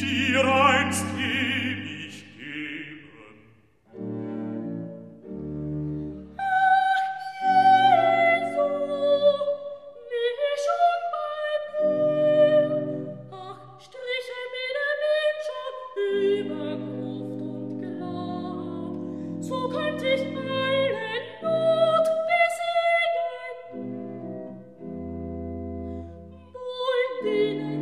Die einst dine